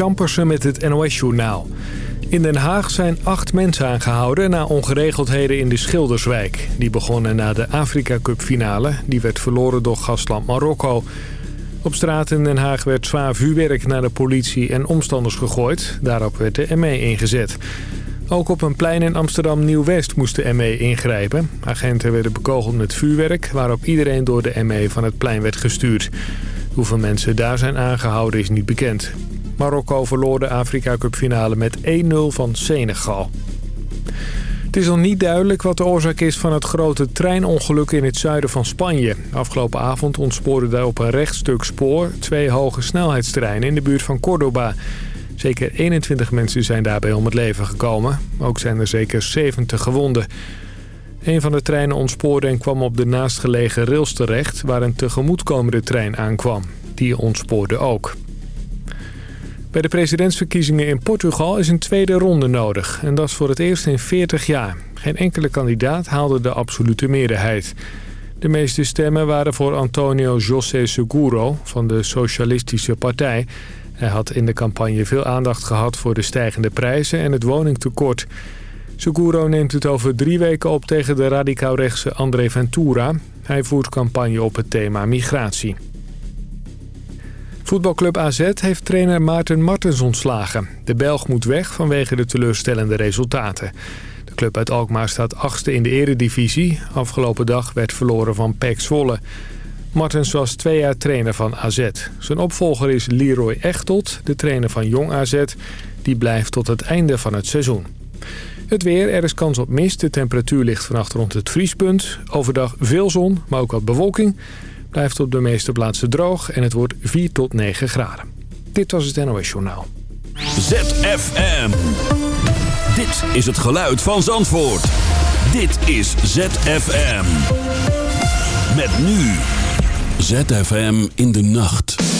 Marnix Ampersen met het NOS-journaal. In Den Haag zijn acht mensen aangehouden na ongeregeldheden in de Schilderswijk. Die begonnen na de Afrika Cup finale. Die werd verloren door gastland Marokko. Op straat in Den Haag werd zwaar vuurwerk naar de politie en omstanders gegooid. Daarop werd de ME ingezet. Ook op een plein in Amsterdam Nieuw-West moest de ME ingrijpen. Agenten werden bekogeld met vuurwerk... waarop iedereen door de ME van het plein werd gestuurd. Hoeveel mensen daar zijn aangehouden is niet bekend. Marokko verloor de Afrika Cup finale met 1-0 van Senegal. Het is nog niet duidelijk wat de oorzaak is van het grote treinongeluk in het zuiden van Spanje. Afgelopen avond ontspoorden daar op een rechtstuk spoor twee hoge snelheidstreinen in de buurt van Cordoba. Zeker 21 mensen zijn daarbij om het leven gekomen. Ook zijn er zeker 70 gewonden. Een van de treinen ontspoorde en kwam op de naastgelegen rails terecht... waar een tegemoetkomende trein aankwam. Die ontspoorde ook. Bij de presidentsverkiezingen in Portugal is een tweede ronde nodig. En dat is voor het eerst in 40 jaar. Geen enkele kandidaat haalde de absolute meerderheid. De meeste stemmen waren voor Antonio José Seguro van de Socialistische Partij. Hij had in de campagne veel aandacht gehad voor de stijgende prijzen en het woningtekort. Seguro neemt het over drie weken op tegen de radicaal-rechtse André Ventura. Hij voert campagne op het thema migratie. Voetbalclub AZ heeft trainer Maarten Martens ontslagen. De Belg moet weg vanwege de teleurstellende resultaten. De club uit Alkmaar staat achtste in de eredivisie. Afgelopen dag werd verloren van PEC Zwolle. Martens was twee jaar trainer van AZ. Zijn opvolger is Leroy Echtold, de trainer van Jong AZ. Die blijft tot het einde van het seizoen. Het weer, er is kans op mist. De temperatuur ligt vannacht rond het vriespunt. Overdag veel zon, maar ook wat bewolking. Blijft op de meeste plaatsen droog en het wordt 4 tot 9 graden. Dit was het NOS Journaal. ZFM. Dit is het geluid van Zandvoort. Dit is ZFM. Met nu. ZFM in de nacht.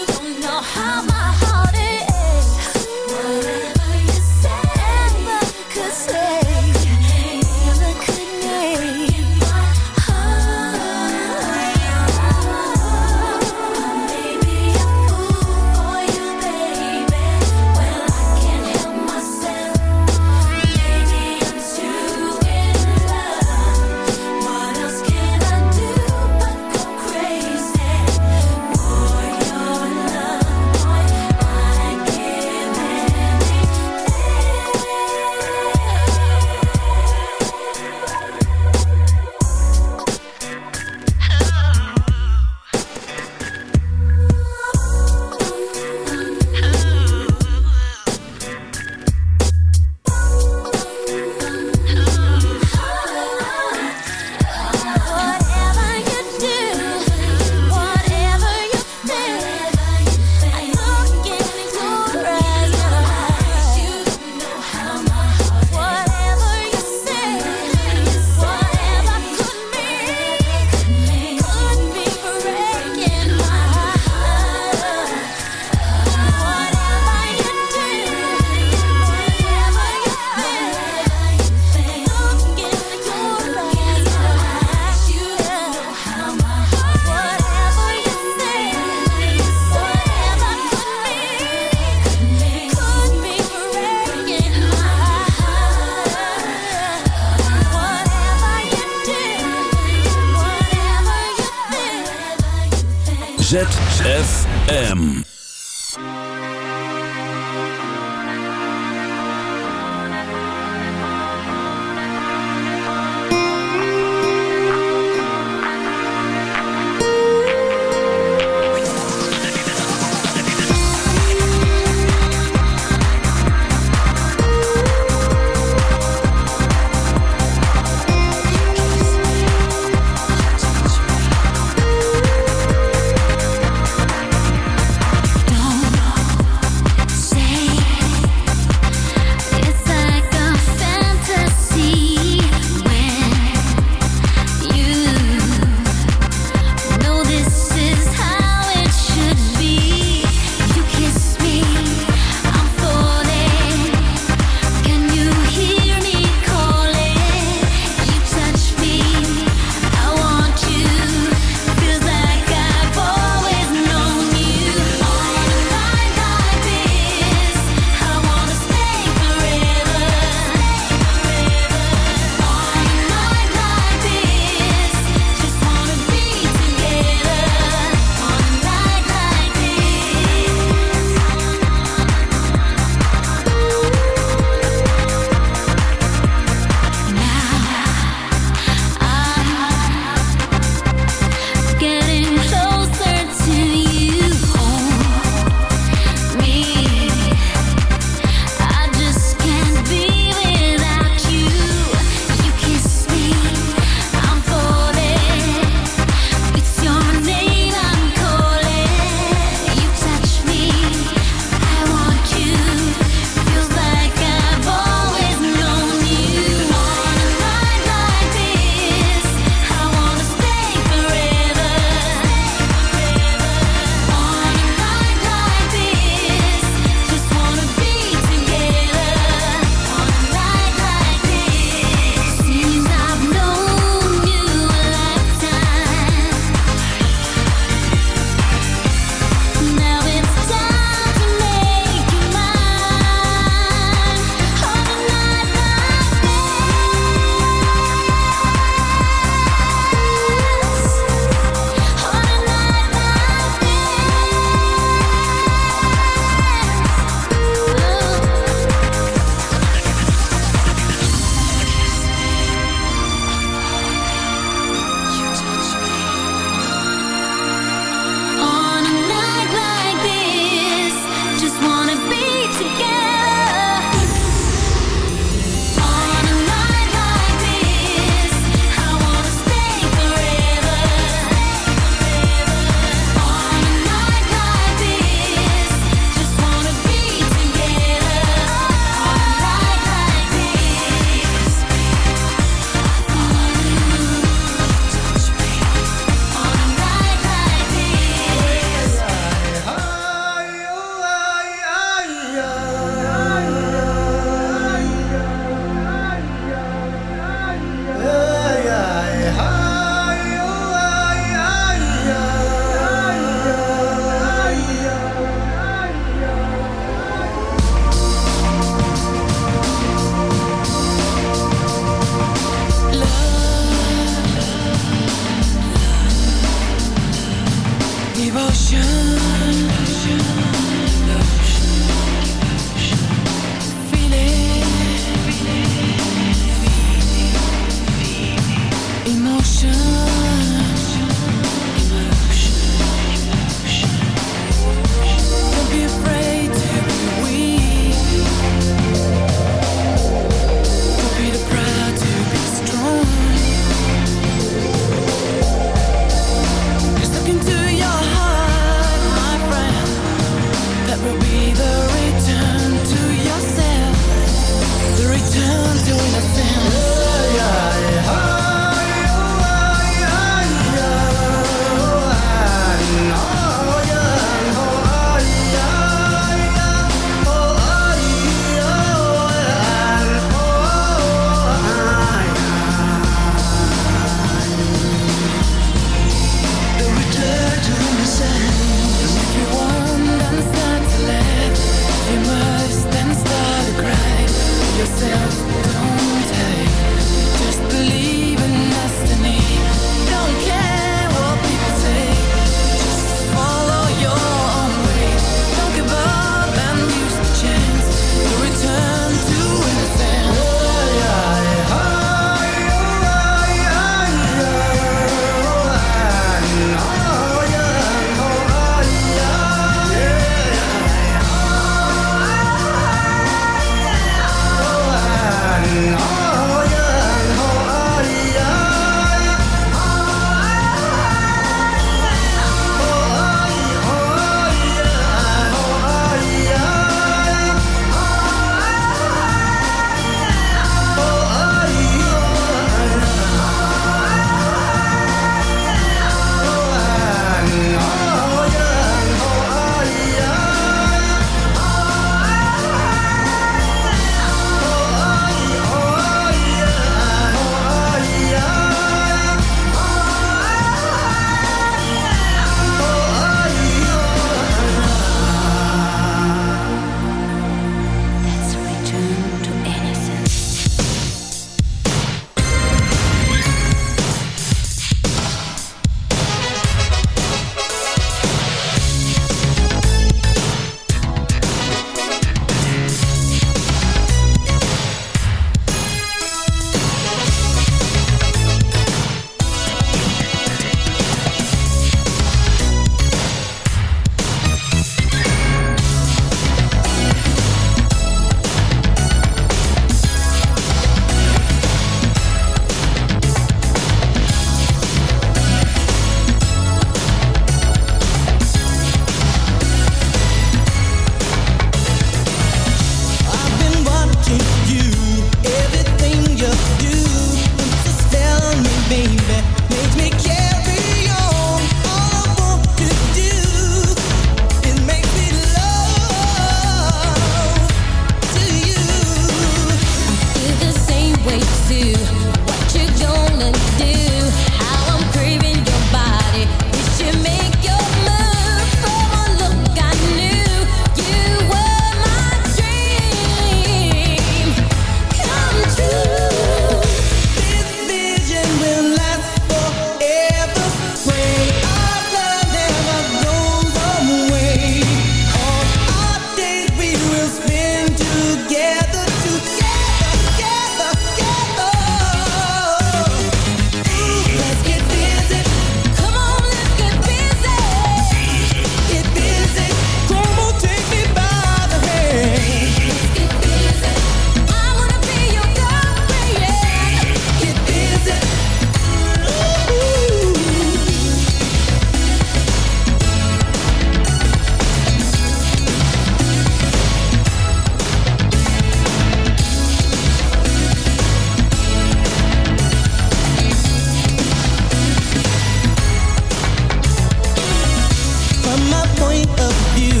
of you.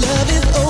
Love is over.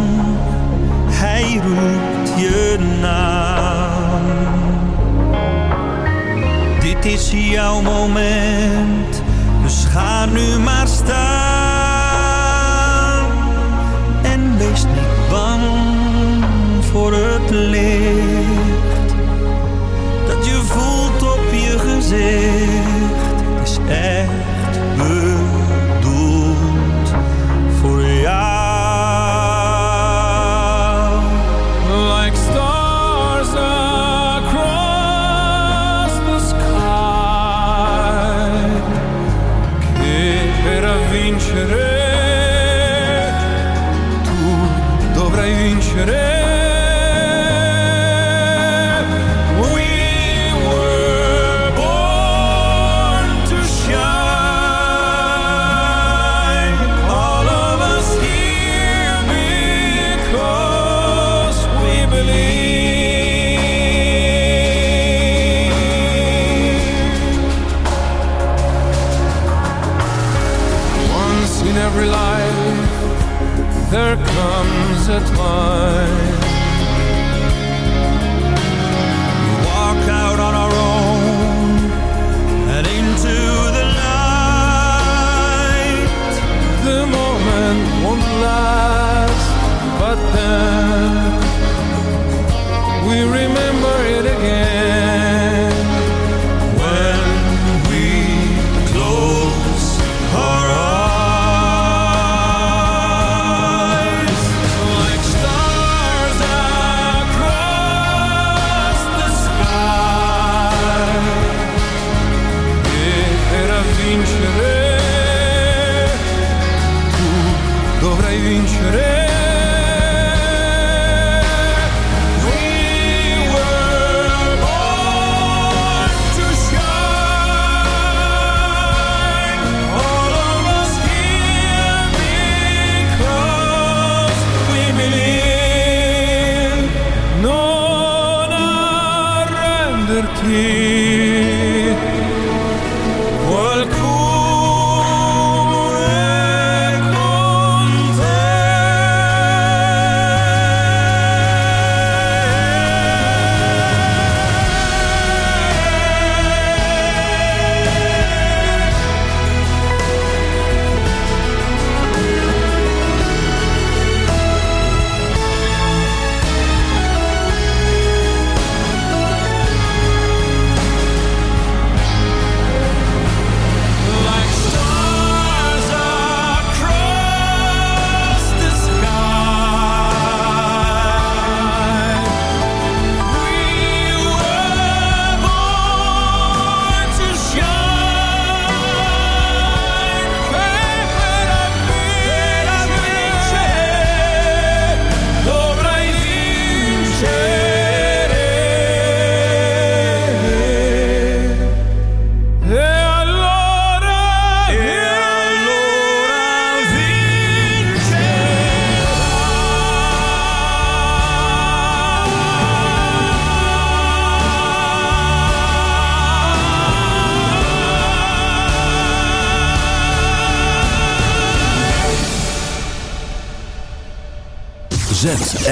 Zie jouw moment. Dus ga nu maar.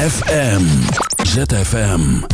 ZFM. ZFM.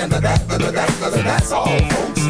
and the that, and the that, and the that's all, folks.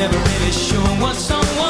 never really sure what someone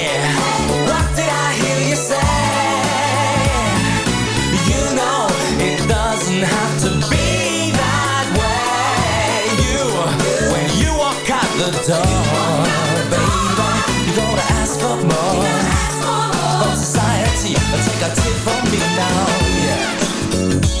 Take a tip from me now, yeah.